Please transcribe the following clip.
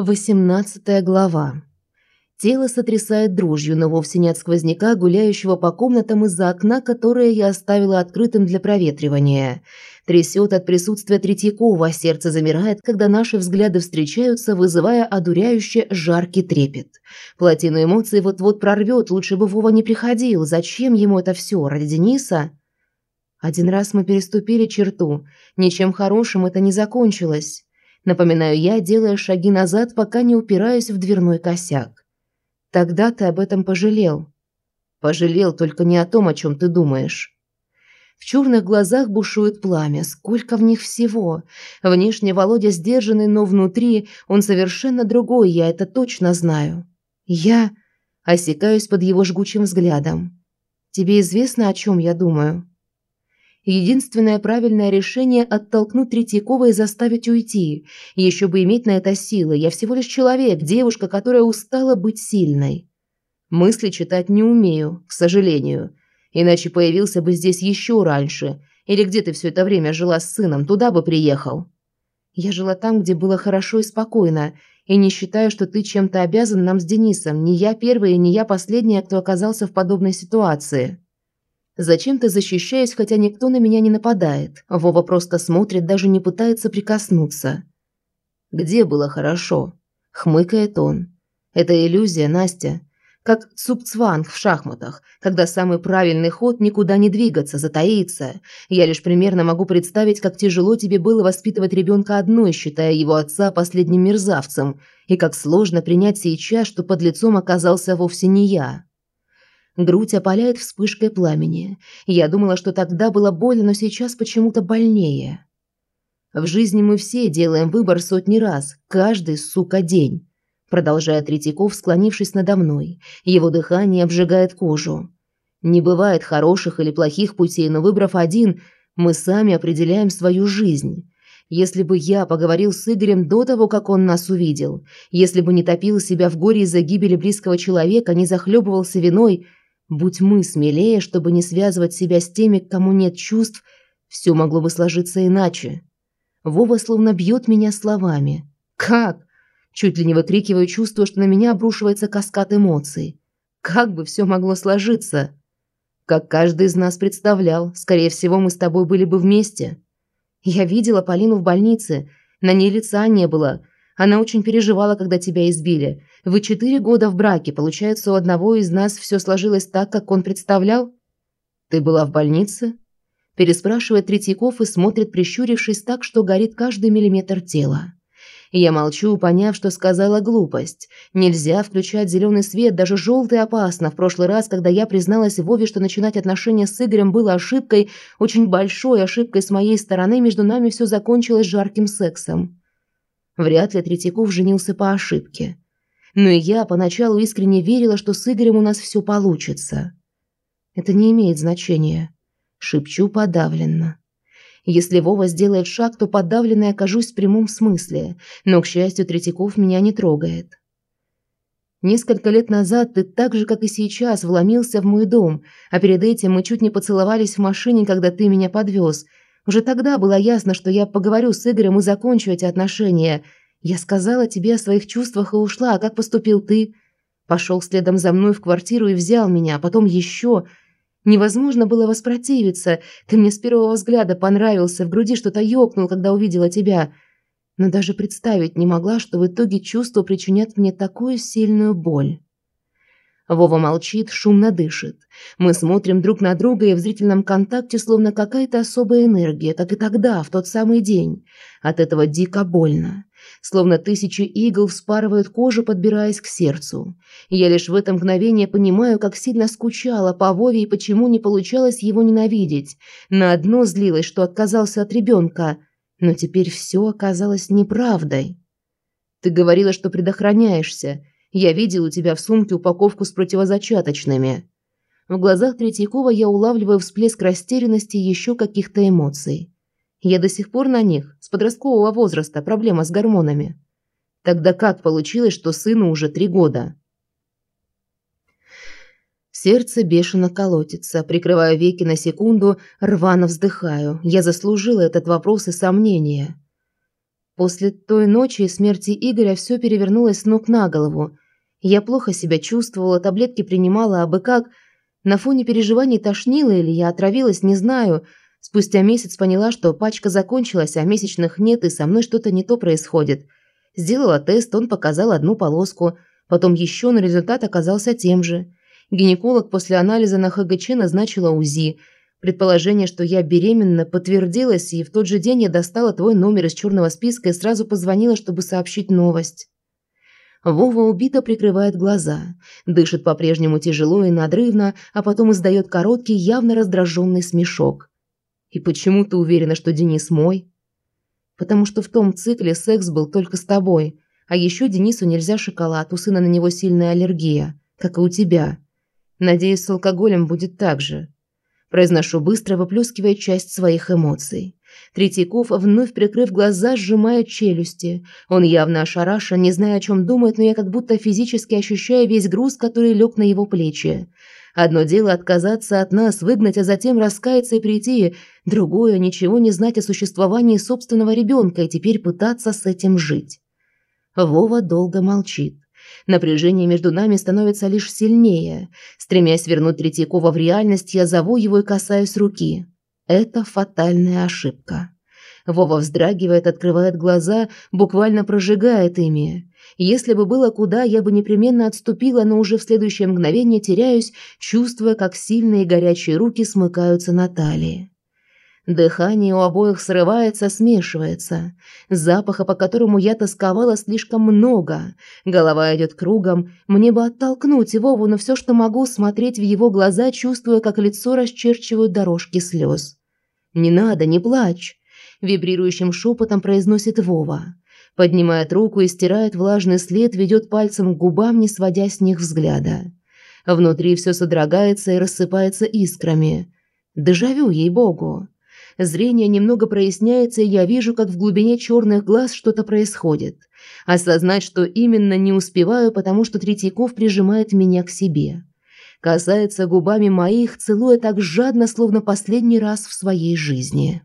Восемнадцатая глава. Тело сотрясает дрожью, но вовсе не от сквозняка, гуляющего по комнатам из-за окна, которое я оставила открытым для проветривания. Трясет от присутствия Третьякова, а сердце замирает, когда наши взгляды встречаются, вызывая одуряющий жаркий трепет. Плотину эмоций вот-вот прорвет, лучше бы Вова не приходил. Зачем ему это все? Ради Дениса? Один раз мы переступили черту. Ничем хорошим это не закончилось. Напоминаю я, делая шаги назад, пока не упираюсь в дверной косяк. Тогда ты об этом пожалел. Пожалел только не о том, о чем ты думаешь. В черных глазах бушует пламя. Сколько в них всего. Внешне Володя сдержанный, но внутри он совершенно другой, я это точно знаю. Я осекаюсь под его жгучим взглядом. Тебе известно, о чем я думаю? Единственное правильное решение – оттолкнуть Третьякова и заставить уйти. Еще бы иметь на это силы. Я всего лишь человек, девушка, которая устала быть сильной. Мысли читать не умею, к сожалению. Иначе появился бы здесь еще раньше. Или где ты все это время жила с сыном, туда бы приехал. Я жила там, где было хорошо и спокойно, и не считаю, что ты чем-то обязан нам с Денисом. Не я первая, не я последняя, кто оказался в подобной ситуации. Зачем-то защищаюсь, хотя никто на меня не нападает. Вова просто смотрит, даже не пытается прикоснуться. «Где было хорошо?» – хмыкает он. «Это иллюзия, Настя. Как цупцванг в шахматах, когда самый правильный ход – никуда не двигаться, затаиться. Я лишь примерно могу представить, как тяжело тебе было воспитывать ребенка одной, считая его отца последним мерзавцем, и как сложно принять сейчас, что под лицом оказался вовсе не я». Грудь опаляет вспышкой пламени. Я думала, что тогда было больно, но сейчас почему-то больнее. В жизни мы все делаем выбор сотни раз, каждый, сука, день. Продолжает Третьяков, склонившись надо мной. Его дыхание обжигает кожу. Не бывает хороших или плохих путей, но выбрав один, мы сами определяем свою жизнь. Если бы я поговорил с Игорем до того, как он нас увидел, если бы не топил себя в горе из-за гибели близкого человека, не захлебывался виной – Будь мы смелее, чтобы не связывать себя с теми, кому нет чувств, все могло бы сложиться иначе. Вова словно бьет меня словами. Как? Чуть ли не выкрикиваю, чувствуя, что на меня обрушивается каскад эмоций. Как бы все могло сложиться? Как каждый из нас представлял, скорее всего, мы с тобой были бы вместе. Я видела Полину в больнице, на ней лица не было, она очень переживала, когда тебя избили. Вы четыре года в браке. Получается, у одного из нас все сложилось так, как он представлял? Ты была в больнице? Переспрашивает Третьяков и смотрит, прищурившись так, что горит каждый миллиметр тела. Я молчу, поняв, что сказала глупость. Нельзя включать зеленый свет, даже желтый опасно. В прошлый раз, когда я призналась Вове, что начинать отношения с Игорем было ошибкой, очень большой ошибкой с моей стороны, между нами все закончилось жарким сексом. Вряд ли Третьяков женился по ошибке. Но и я поначалу искренне верила, что с Игорем у нас все получится. Это не имеет значения. Шепчу подавленно. Если Вова сделает шаг, то подавленной окажусь в прямом смысле. Но, к счастью, Третьяков меня не трогает. Несколько лет назад ты так же, как и сейчас, вломился в мой дом, а перед этим мы чуть не поцеловались в машине, когда ты меня подвез – уже тогда было ясно, что я поговорю с Игорем и закончу эти отношения. Я сказала тебе о своих чувствах и ушла, а как поступил ты? Пошел следом за мной в квартиру и взял меня, а потом еще. Невозможно было воспротивиться. Ты мне с первого взгляда понравился, в груди что-то ёкнул, когда увидела тебя. Но даже представить не могла, что в итоге чувства причинят мне такую сильную боль. Вова молчит, шумно дышит. Мы смотрим друг на друга, и в зрительном контакте словно какая-то особая энергия, как и тогда, в тот самый день. От этого дико больно. Словно тысячи игл вспарывают кожу, подбираясь к сердцу. Я лишь в это мгновение понимаю, как сильно скучала по Вове и почему не получалось его ненавидеть. На одно злилась, что отказался от ребенка. Но теперь все оказалось неправдой. «Ты говорила, что предохраняешься», я видел у тебя в сумке упаковку с противозачаточными. В глазах Третьякова я улавливаю всплеск растерянности и еще каких-то эмоций. Я до сих пор на них, с подросткового возраста, проблема с гормонами. Тогда как получилось, что сыну уже три года? Сердце бешено колотится, прикрываю веки на секунду, рвано вздыхаю. Я заслужила этот вопрос и сомнения. После той ночи и смерти Игоря все перевернулось с ног на голову. Я плохо себя чувствовала, таблетки принимала, а бы как. На фоне переживаний тошнило или я отравилась, не знаю. Спустя месяц поняла, что пачка закончилась, а месячных нет, и со мной что-то не то происходит. Сделала тест, он показал одну полоску. Потом еще, но результат оказался тем же. Гинеколог после анализа на ХГЧ назначила УЗИ – Предположение, что я беременна, подтвердилось, и в тот же день я достала твой номер из черного списка и сразу позвонила, чтобы сообщить новость. Вова убито прикрывает глаза, дышит по-прежнему тяжело и надрывно, а потом издает короткий, явно раздраженный смешок. «И почему ты уверена, что Денис мой?» «Потому что в том цикле секс был только с тобой, а еще Денису нельзя шоколад, у сына на него сильная аллергия, как и у тебя. Надеюсь, с алкоголем будет так же». Произношу быстро, выплескивая часть своих эмоций. Третьяков, вновь прикрыв глаза, сжимает челюсти. Он явно ошарашен, не зная, о чем думает, но я как будто физически ощущаю весь груз, который лег на его плечи. Одно дело отказаться от нас, выгнать, а затем раскаяться и прийти. Другое – ничего не знать о существовании собственного ребенка и теперь пытаться с этим жить. Вова долго молчит. Напряжение между нами становится лишь сильнее. Стремясь вернуть Третьякова в реальность, я зову его и касаюсь руки. Это фатальная ошибка. Вова вздрагивает, открывает глаза, буквально прожигает ими. Если бы было куда, я бы непременно отступила, но уже в следующее мгновение теряюсь, чувствуя, как сильные горячие руки смыкаются на талии. Дыхание у обоих срывается, смешивается. Запаха, по которому я тосковала, слишком много. Голова идет кругом. Мне бы оттолкнуть Вову, но все, что могу, смотреть в его глаза, чувствуя, как лицо расчерчивают дорожки слез. «Не надо, не плачь!» Вибрирующим шепотом произносит Вова. Поднимает руку и стирает влажный след, ведет пальцем к губам, не сводя с них взгляда. Внутри все содрогается и рассыпается искрами. Дежавю, ей-богу. Зрение немного проясняется, и я вижу, как в глубине черных глаз что-то происходит. Осознать, что именно, не успеваю, потому что Третьяков прижимает меня к себе. Касается губами моих, целуя так жадно, словно последний раз в своей жизни.